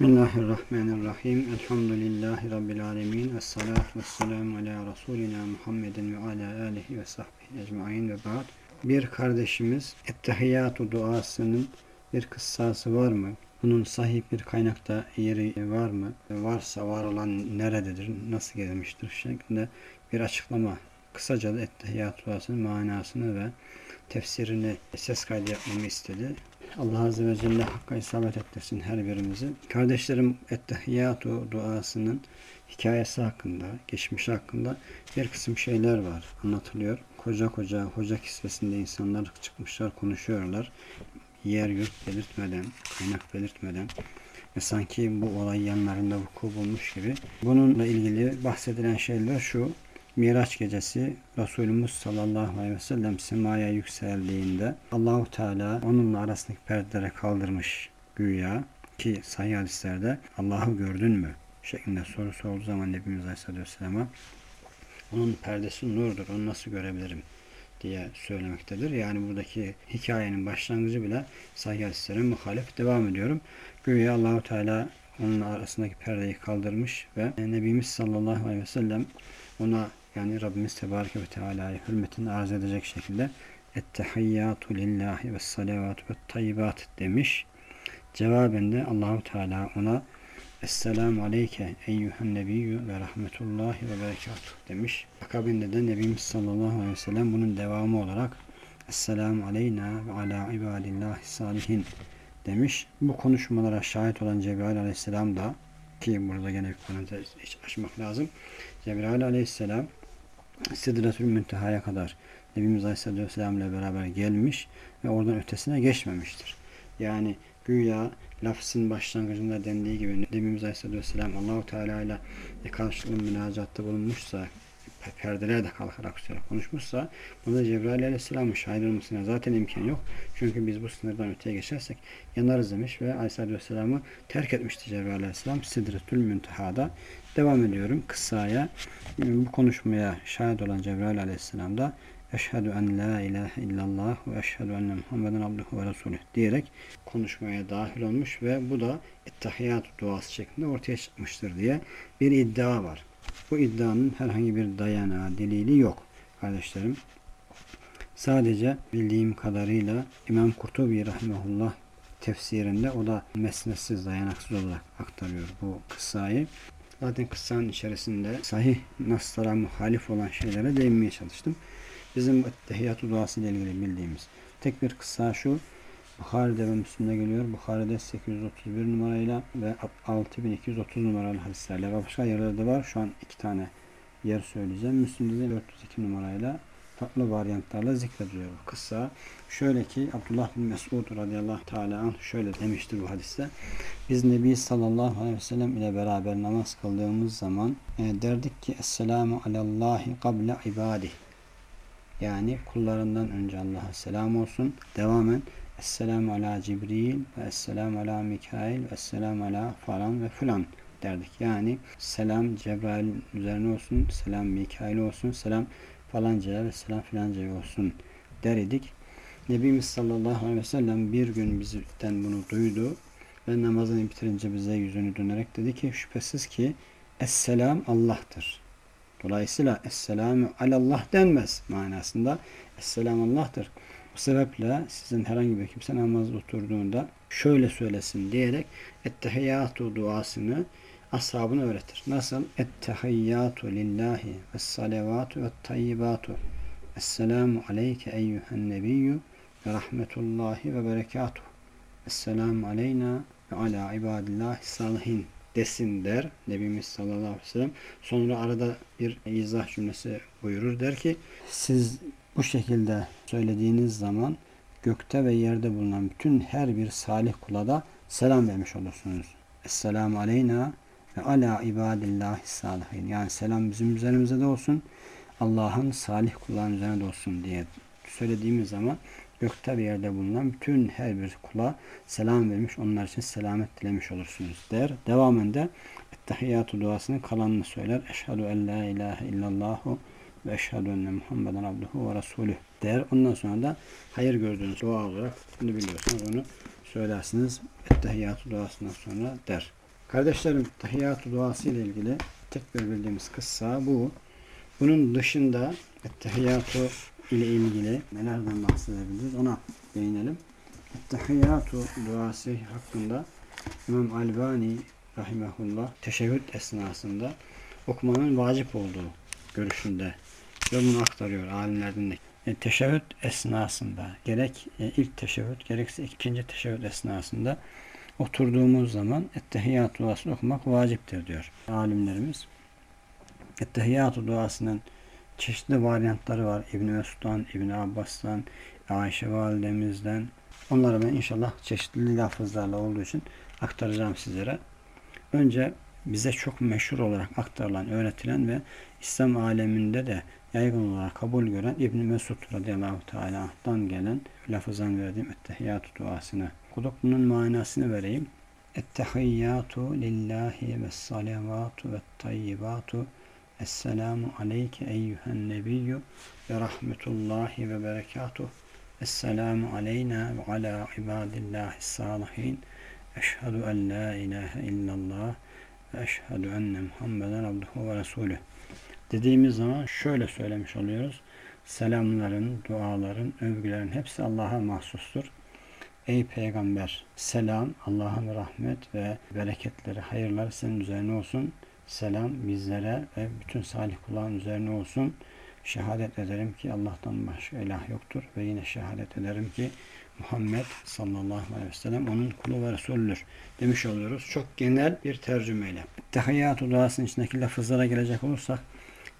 Bismillahirrahmanirrahim. Elhamdülillahi Rabbil alemin. Esselatu vesselamu ala Resulina Muhammedin ve ala alihi ve sahbihi ecmain ve ba'd. Bir kardeşimiz Ettehiyyatu duasının bir kıssası var mı? Bunun sahih bir kaynakta yeri var mı? Varsa var olan nerededir? Nasıl gelmiştir? şeklinde bir açıklama. Kısaca da Ettehiyyatu duasının manasını ve tefsirini ses kaydı yapmamı istedi. Allah Azze ve Celle hakka isabet ettirsin her birimizi. Kardeşlerim Ettehiyyatu duasının hikayesi hakkında, geçmişi hakkında bir kısım şeyler var, anlatılıyor. Koca koca hoca kisvesinde insanlar çıkmışlar, konuşuyorlar. Yer yurt belirtmeden, kaynak belirtmeden ve sanki bu olay yanlarında vuku bulmuş gibi. Bununla ilgili bahsedilen şeyler şu. Miraç gecesi Resulümüz sallallahu aleyhi ve sellem semaya yükseldiğinde Allahu Teala onunla arasındaki perdeleri kaldırmış güya ki sahih hadislerde Allah'ı gördün mü şeklinde soru sorduğu zaman Nebimiz Aleyhisselatü Vesselam'a onun perdesi nurdur onu nasıl görebilirim diye söylemektedir. Yani buradaki hikayenin başlangıcı bile sahih hadislere muhalif devam ediyorum. Güya Allahu Teala onun arasındaki perdeyi kaldırmış ve Nebimiz sallallahu aleyhi ve sellem ona yani Rabbimiz Tebareke ve Teala'ya hürmetini arz edecek şekilde Ettehiyyatu lillahi ve salavatu ve tayyibat demiş. Cevaben de Allahu Teala ona Esselamu aleyke eyyühen nebiyyü ve rahmetullahi ve berekatuhu demiş. Akabinde de Nebimiz sallallahu aleyhi ve sellem bunun devamı olarak Esselamu aleyna ve ala ibadillahi salihin demiş. Bu konuşmalara şahit olan Cebrail aleyhisselam da ki burada gene bir parantez açmak lazım. Cebrail aleyhisselam Sidretül Münteha'ya kadar Nebimiz Aleyhisselatü Vesselam ile beraber gelmiş ve oradan ötesine geçmemiştir. Yani güya lafzın başlangıcında dendiği gibi Nebimiz Aleyhisselatü Vesselam Allahu Teala ile karşılıklı münacatta bulunmuşsa perdeler de kalkarak konuşmuşsa bunda Cebrail Aleyhisselam'ın şahit olmasına zaten imkan yok. Çünkü biz bu sınırdan öteye geçersek yanarız demiş ve Aleyhisselatü Vesselam'ı terk etmişti Cebrail Aleyhisselam Sidretül Münteha'da. Devam ediyorum kıssaya. Bu konuşmaya şahit olan Cebrail Aleyhisselam da Eşhedü en la ilahe illallah ve eşhedü enne Muhammeden abduhu ve resulüh diyerek konuşmaya dahil olmuş ve bu da ittihiyat duası şeklinde ortaya çıkmıştır diye bir iddia var. Bu iddianın herhangi bir dayanağı, delili yok kardeşlerim. Sadece bildiğim kadarıyla İmam Kurtubi Rahimahullah tefsirinde o da mesnetsiz, dayanaksız olarak aktarıyor bu kıssayı. Zaten kıssanın içerisinde sahih naslara muhalif olan şeylere değinmeye çalıştım. Bizim Tehiyyatü duası ile ilgili bildiğimiz tek bir kıssa şu. Bukhari'de ve Müslim'de geliyor. Bukhari'de 831 numarayla ve 6230 numaralı hadislerle ve başka yerlerde var. Şu an iki tane yer söyleyeceğim. Müslim'de de 402 numarayla farklı varyantlarla zikrediliyor bu kıssa. Şöyle ki Abdullah bin Mesud radıyallahu teala anh şöyle demiştir bu hadiste. Biz Nebi sallallahu aleyhi ve sellem ile beraber namaz kıldığımız zaman e, derdik ki Esselamu alallahi kable ibadih. Yani kullarından önce Allah'a selam olsun. Devamen Esselamu ala Cibril ve Esselamu ala Mikail ve Esselamu ala falan ve filan derdik. Yani selam Cebrail üzerine olsun, selam Mikail olsun, selam falancaya ve selam filancaya olsun der idik. Nebimiz sallallahu aleyhi ve sellem bir gün bizden bunu duydu ve namazını bitirince bize yüzünü dönerek dedi ki şüphesiz ki Esselam Allah'tır. Dolayısıyla Esselamu alallah denmez manasında. Esselam Allah'tır. Bu sebeple sizin herhangi bir kimse namazda oturduğunda şöyle söylesin diyerek Ettehiyyatu duasını ashabına öğretir. Nasıl? Ettehiyyatu lillahi ve salavatu ve tayyibatu. Esselamu aleyke eyyühen nebiyyü ve rahmetullahi ve berekatuhu. Esselamu aleyna ve ala ibadillahi salihin desin der Nebimiz sallallahu aleyhi ve sellem. Sonra arada bir izah cümlesi buyurur. Der ki siz bu şekilde söylediğiniz zaman gökte ve yerde bulunan bütün her bir salih kula da selam vermiş olursunuz. Esselamu aleyna ve ala ibadillahi salihin. Yani selam bizim üzerimize de olsun. Allah'ın salih kulların üzerine de olsun diye söylediğimiz zaman gökte ve yerde bulunan bütün her bir kula selam vermiş, onlar için selamet dilemiş olursunuz der. Devamen de Ettehiyyatü duasının kalanını söyler. Eşhedü en la ilahe illallahu ve eşhedü enne Muhammeden abduhu ve resulüh der. Ondan sonra da hayır gördüğünüz dua olarak bunu biliyorsunuz onu söylersiniz. Ettehiyyatü duasından sonra der. Kardeşlerim tahiyyatü duası ile ilgili tek bir bildiğimiz kıssa bu. Bunun dışında tahiyyatü ile ilgili nelerden bahsedebiliriz ona değinelim. Tahiyyatü duası hakkında İmam Albani rahimahullah teşebbüt esnasında okumanın vacip olduğu görüşünde ve bunu aktarıyor alimlerden de. E, teşebbüt esnasında gerek e, ilk teşebbüt gerekse ikinci teşebbüt esnasında oturduğumuz zaman ettehiyyatü duasını okumak vaciptir diyor alimlerimiz. Ettehiyyatü duasının çeşitli varyantları var. İbn Mesud'dan, İbn Abbas'tan, Ayşe validemizden. Onları ben inşallah çeşitli lafızlarla olduğu için aktaracağım sizlere. Önce bize çok meşhur olarak aktarılan, öğretilen ve İslam aleminde de yaygın olarak kabul gören İbn Mesud radıyallahu teala'dan gelen lafızan verdiğim ettehiyyatü duasını okuduk. Bunun manasını vereyim. Ettehiyyatu lillahi ve salavatu ve tayyibatu Esselamu aleyke eyyühen nebiyyü ve rahmetullahi ve berekatuh. Esselamu aleyna ve ala ibadillahi salihin. Eşhedü en la ilahe illallah ve eşhedü enne Muhammeden abduhu ve resulüh. Dediğimiz zaman şöyle söylemiş oluyoruz. Selamların, duaların, övgülerin hepsi Allah'a mahsustur. Ey peygamber selam Allah'ın rahmet ve bereketleri hayırlar senin üzerine olsun. Selam bizlere ve bütün salih kulların üzerine olsun. Şehadet ederim ki Allah'tan başka ilah yoktur ve yine şehadet ederim ki Muhammed sallallahu aleyhi ve sellem onun kulu ve Resulüdür demiş oluyoruz. Çok genel bir tercümeyle. Tehiyyatü duasının içindeki lafızlara gelecek olursak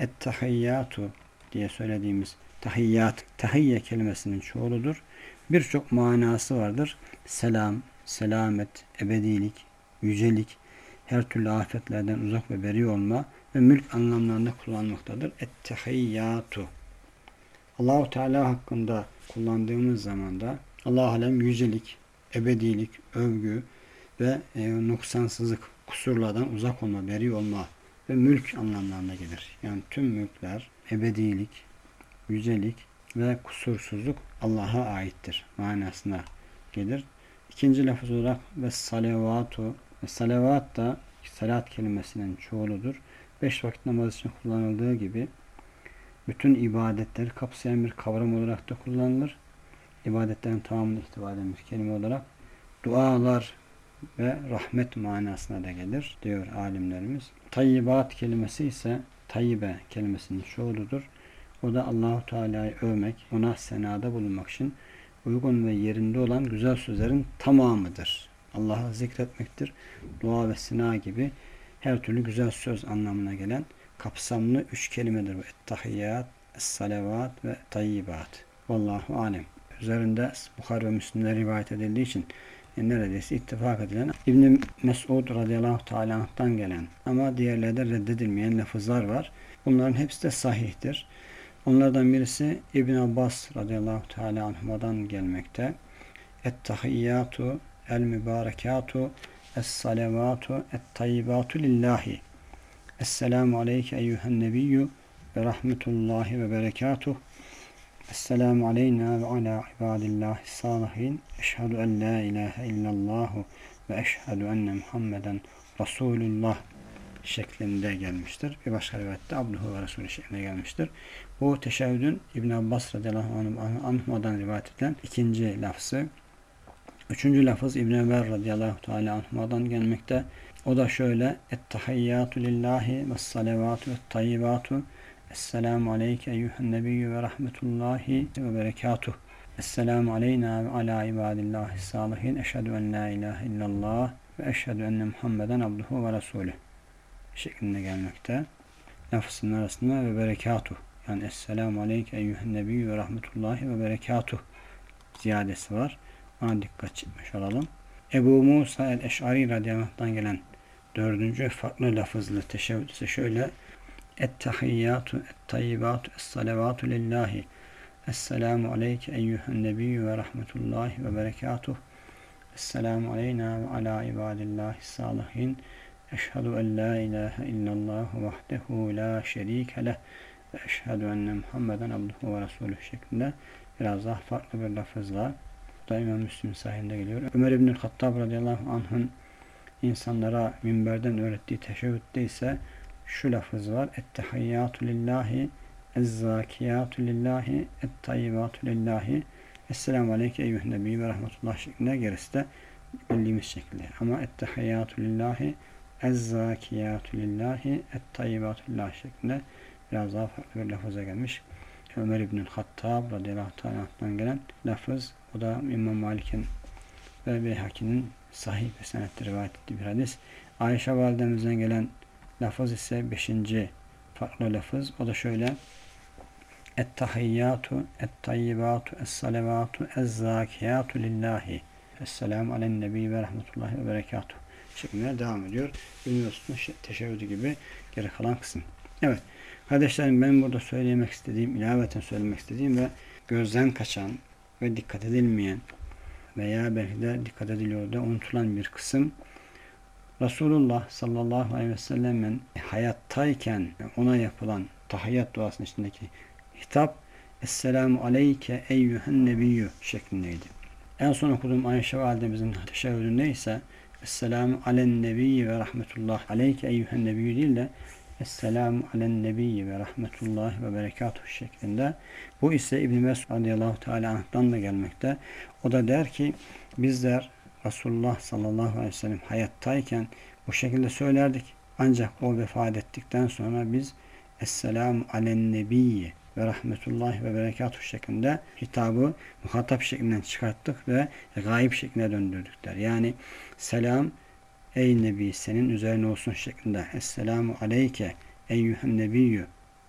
ettehiyyatu diye söylediğimiz tahiyyat, tahiyye kelimesinin çoğuludur. Birçok manası vardır. Selam, selamet, ebedilik, yücelik, her türlü afetlerden uzak ve beri olma ve mülk anlamlarında kullanmaktadır. Ettehiyyatu. Allahu Teala hakkında kullandığımız zaman da Allah alem yücelik, ebedilik, övgü ve e, noksansızlık, kusurlardan uzak olma, beri olma ve mülk anlamlarına gelir. Yani tüm mülkler, ebedilik, yücelik ve kusursuzluk Allah'a aittir manasına gelir. İkinci lafız olarak ve salavatu ve salavat da salat kelimesinin çoğuludur. Beş vakit namaz için kullanıldığı gibi bütün ibadetleri kapsayan bir kavram olarak da kullanılır. İbadetlerin tamamını ihtiva eden bir kelime olarak dualar ve rahmet manasına da gelir diyor alimlerimiz. Tayyibat kelimesi ise tayyibe kelimesinin çoğuludur. O da Allahu Teala'yı övmek, ona senada bulunmak için uygun ve yerinde olan güzel sözlerin tamamıdır. Allah'ı zikretmektir. Dua ve sina gibi her türlü güzel söz anlamına gelen kapsamlı üç kelimedir bu. Ettahiyyat, Es-salavat ve tayyibat. Vallahu alem. Üzerinde Bukhari ve Müslim'de rivayet edildiği için e, neredeyse ittifak edilen İbn Mesud radıyallahu teala'dan gelen ama diğerlerde reddedilmeyen lafızlar var. Bunların hepsi de sahihtir. Onlardan birisi İbn Abbas radıyallahu teala anhuma'dan gelmekte. Et-tahiyyatu el mübarekatu es-salavatu et-tayyibatu lillahi. Esselamu aleyke eyyühen nebiyyü ve rahmetullahi ve berekatuh. Esselamu aleyna ve ala ibadillahi salihin. Eşhedü en la ilahe illallahu ve eşhedü enne Muhammeden Resulullah şeklinde gelmiştir. Bir başka rivayette Abduhu ve Resulü şeklinde gelmiştir. Bu teşebbüdün İbn Abbas radıyallahu anh'dan rivayet edilen ikinci lafzı. Üçüncü lafız İbn Ömer radıyallahu teala anh'dan gelmekte. O da şöyle Ettehiyyatü lillahi ve salavatu ve tayyibatu Esselamu aleyke eyyühen nebiyyü ve rahmetullahi ve berekatuh. Esselamu aleyna ve ala ibadillahi salihin. Eşhedü en la ilahe illallah ve eşhedü enne Muhammeden abduhu ve resulü şeklinde gelmekte. Lafzının arasında ve berekatuh. Yani Esselamu aleyke eyyühen nebiyyü ve rahmetullahi ve berekatuh ziyadesi var. Ona dikkat çekmiş olalım. Ebu Musa el-Eş'ari radıyallahu gelen dördüncü farklı lafızlı teşebbüt ise şöyle Ettehiyyatu, et-tayyibatu, es-salavatu lillahi. Esselamu aleyke eyyühen nebiyyü ve rahmetullahi ve berekatuh. Esselamu aleyna ve ala ibadillahi salihin. Eşhedü en la ilahe illallah vahdehu la şerike leh ve eşhedü enne Muhammeden abduhu ve resulüh şeklinde biraz daha farklı bir lafızla da İmam Müslim sahibinde geliyor. Ömer İbnül Hattab radıyallahu anh'ın insanlara minberden öğrettiği teşebbütte ise şu lafız var. Ettehiyyatü lillahi ezzakiyatü lillahi ettayyibatu lillahi Esselamu aleyke eyyühün nebi ve rahmetullah şeklinde gerisi de bildiğimiz şekilde. Ama ettehiyyatü lillahi ezzakiyatü lillahi ettayyibatu lillahi şeklinde biraz daha farklı bir lafıza gelmiş. Ömer İbnül Hattab radıyallahu anh'tan gelen lafız. O da İmam Malik'in ve Beyhaki'nin sahih ve senette rivayet ettiği bir hadis. Ayşe validemizden gelen lafız ise beşinci farklı lafız. O da şöyle Ettahiyyatu, ettayyibatu, es-salavatu, ez-zakiyatu lillahi. Esselamu alen nebi ve rahmetullahi ve berekatuhu. Şeklinde devam ediyor. Bilmiyorsunuz teşebbüdü gibi geri kalan kısım. Evet. Kardeşlerim ben burada söylemek istediğim, ilaveten söylemek istediğim ve gözden kaçan ve dikkat edilmeyen veya belki de dikkat ediliyor da unutulan bir kısım Resulullah sallallahu aleyhi ve sellemin hayattayken ona yapılan tahiyyat duasının içindeki hitap Esselamu aleyke eyyühen nebiyyü şeklindeydi. En son okuduğum Ayşe validemizin teşebbüdünde ise Esselamu alen nebiyyi ve rahmetullah aleyke eyyühen nebiyyü değil de Esselamu alen nebiyyi ve rahmetullah ve berekatuhu şeklinde. Bu ise İbn-i Mesud radıyallahu teala anh'tan da gelmekte. O da der ki bizler Resulullah sallallahu aleyhi ve sellem hayattayken bu şekilde söylerdik. Ancak o vefat ettikten sonra biz Esselamu alen nebiyyi ve rahmetullahi ve berekatuhu şeklinde hitabı muhatap şeklinden çıkarttık ve gayip şekline döndürdük der. Yani selam ey nebi senin üzerine olsun şeklinde Esselamu aleyke eyyühen nebiyyü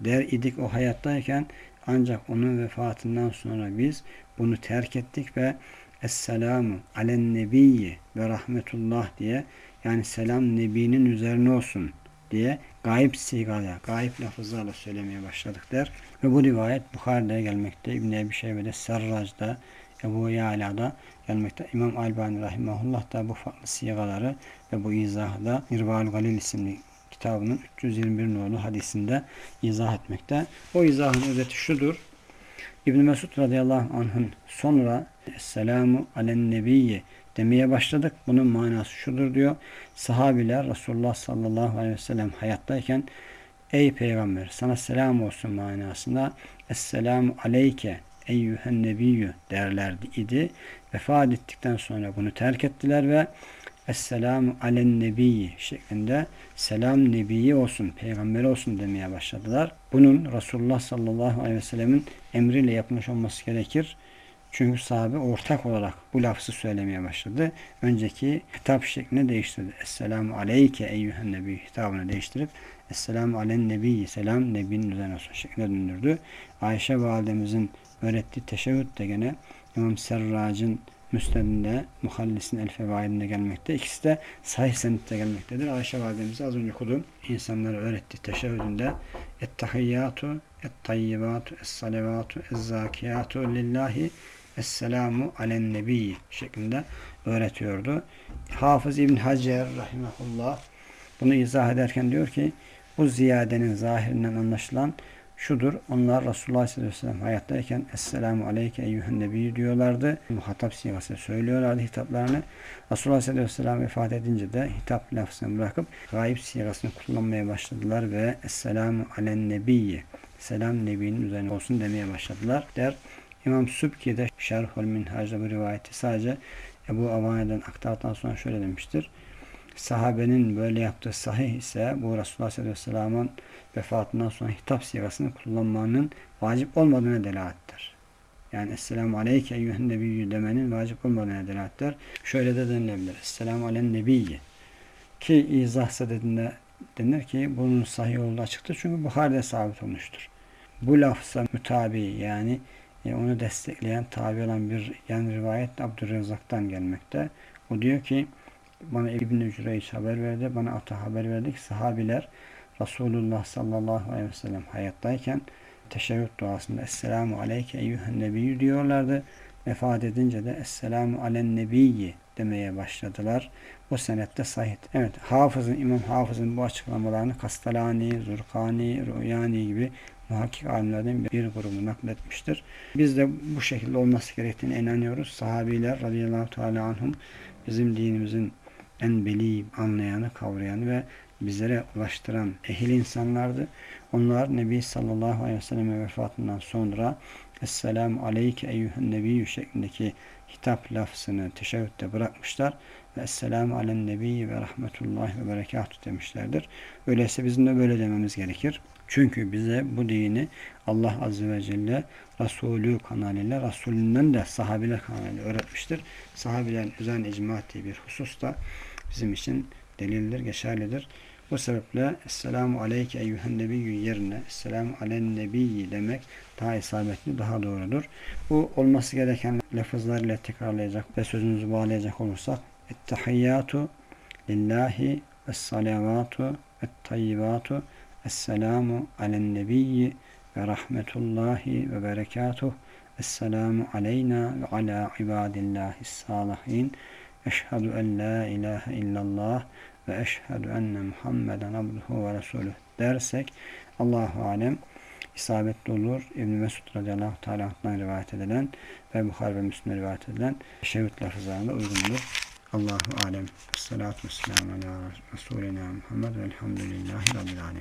der idik o hayattayken ancak onun vefatından sonra biz bunu terk ettik ve Esselamu alen nebiyyi ve rahmetullah diye yani selam nebinin üzerine olsun diye gayip sigaya, gayip lafızlarla söylemeye başladık der. Ve bu rivayet Bukhari'de gelmekte. İbn-i Ebi Şeybe'de, Serrac'da, Ebu Yala'da gelmekte. İmam Albani Rahimahullah da bu farklı sigaları ve bu izahı da İrval Galil isimli kitabının 321 nolu hadisinde izah etmekte. O izahın özeti şudur. İbn Mesud radıyallahu anh'ın sonra Esselamu alen nebiyye demeye başladık. Bunun manası şudur diyor. Sahabiler Resulullah sallallahu aleyhi ve sellem hayattayken Ey peygamber sana selam olsun manasında Esselamu aleyke eyyühen nebiyyü derlerdi idi. Vefat ettikten sonra bunu terk ettiler ve Esselamu alen nebiyyi şeklinde selam nebiyi olsun, peygamberi olsun demeye başladılar. Bunun Resulullah sallallahu aleyhi ve sellemin emriyle yapılmış olması gerekir. Çünkü sahabe ortak olarak bu lafzı söylemeye başladı. Önceki hitap şeklini değiştirdi. Esselamu aleyke eyyühen nebi hitabını değiştirip Esselamu alen nebi selam nebinin üzerine olsun şeklinde döndürdü. Ayşe validemizin öğrettiği teşebbüt de gene İmam Serrac'ın Müsned'inde, Muhallis'in El Fevaidinde gelmekte. İkisi de sahih senette gelmektedir. Ayşe validemize az önce okudum. İnsanlara öğrettiği teşebbüdünde Ettahiyyatu, Ettayyibatu, Es-salavatu, Ez-zakiyatu lillahi Esselamu alen nebi şeklinde öğretiyordu. Hafız İbn Hacer rahimahullah bunu izah ederken diyor ki bu ziyadenin zahirinden anlaşılan şudur. Onlar Resulullah sallallahu aleyhi ve sellem hayattayken Esselamu aleyke eyyühen nebi diyorlardı. Muhatap sigası söylüyorlardı hitaplarını. Resulullah sallallahu aleyhi ve sellem vefat edince de hitap lafzını bırakıp gayip sigasını kullanmaya başladılar ve Esselamu alen nebiyye selam nebinin üzerine olsun demeye başladılar der. İmam Sübki'de Şerhul Minhaj'da bu rivayeti sadece Ebu Avane'den aktardıktan sonra şöyle demiştir. Sahabenin böyle yaptığı sahih ise bu Resulullah sallallahu aleyhi ve sellem'in vefatından sonra hitap sigasını kullanmanın vacip olmadığına delalettir. Yani Esselamu Aleyke eyyühen nebiyyü demenin vacip olmadığına delalettir. Şöyle de denilebilir. Esselamu alen nebiyyi. Ki izahsa dediğinde denir ki bunun sahih olduğu açıktır. Çünkü Buhari'de sabit olmuştur. Bu lafza mütabi yani e, onu destekleyen tabi olan bir yan rivayet Abdurrezzak'tan gelmekte. O diyor ki bana İbn-i Cüreyş haber verdi, bana Ata haber verdi ki sahabiler Resulullah sallallahu aleyhi ve sellem hayattayken teşebbüt duasında Esselamu aleyke eyyühen nebiyyü diyorlardı. Vefat edince de Esselamu alen nebiyyi demeye başladılar. O senette sahih. Evet, Hafız'ın, İmam Hafız'ın bu açıklamalarını Kastalani, Zurkani, Ruyani gibi muhakkik alimlerden bir grubu nakletmiştir. Biz de bu şekilde olması gerektiğine inanıyoruz. Sahabiler radıyallahu teala anhum bizim dinimizin en beli, anlayanı, kavrayanı ve bizlere ulaştıran ehil insanlardı. Onlar Nebi sallallahu aleyhi ve sellem vefatından sonra Esselamu aleyke eyyühen nebiyyü şeklindeki hitap lafzını teşebbütte bırakmışlar ve Esselamu alen nebiyyi ve rahmetullahi ve berekatuhu demişlerdir. Öyleyse bizim de böyle dememiz gerekir. Çünkü bize bu dini Allah Azze ve Celle Resulü kanalıyla, Resulünden de sahabiler kanalıyla öğretmiştir. Sahabilerin üzerine icma ettiği bir husus da bizim için delildir, geçerlidir. Bu sebeple Esselamu Aleyke Eyyühen Nebiyyü yerine Esselamu Alen Nebiyyi demek daha isabetli, daha doğrudur. Bu olması gereken lafızlarıyla tekrarlayacak ve sözümüzü bağlayacak olursak Ettehiyyatu lillahi ve salavatu ve tayyibatu Esselamu alen nebiyyi ve rahmetullahi ve berekatuh Esselamu aleyna ve ala ibadillahi salihin Eşhedü en la ilahe illallah ve eşhedü enne Muhammeden abduhu ve resulüh dersek Allahu alem isabetli olur. İbn Mesud radıyallahu teala rivayet edilen ve Bukhari ve Müslim'e rivayet edilen şevit lafızlarında uygundur. Allahu alem. Salatu vesselamu ala Resulina Muhammed velhamdülillahi rabbil alemin.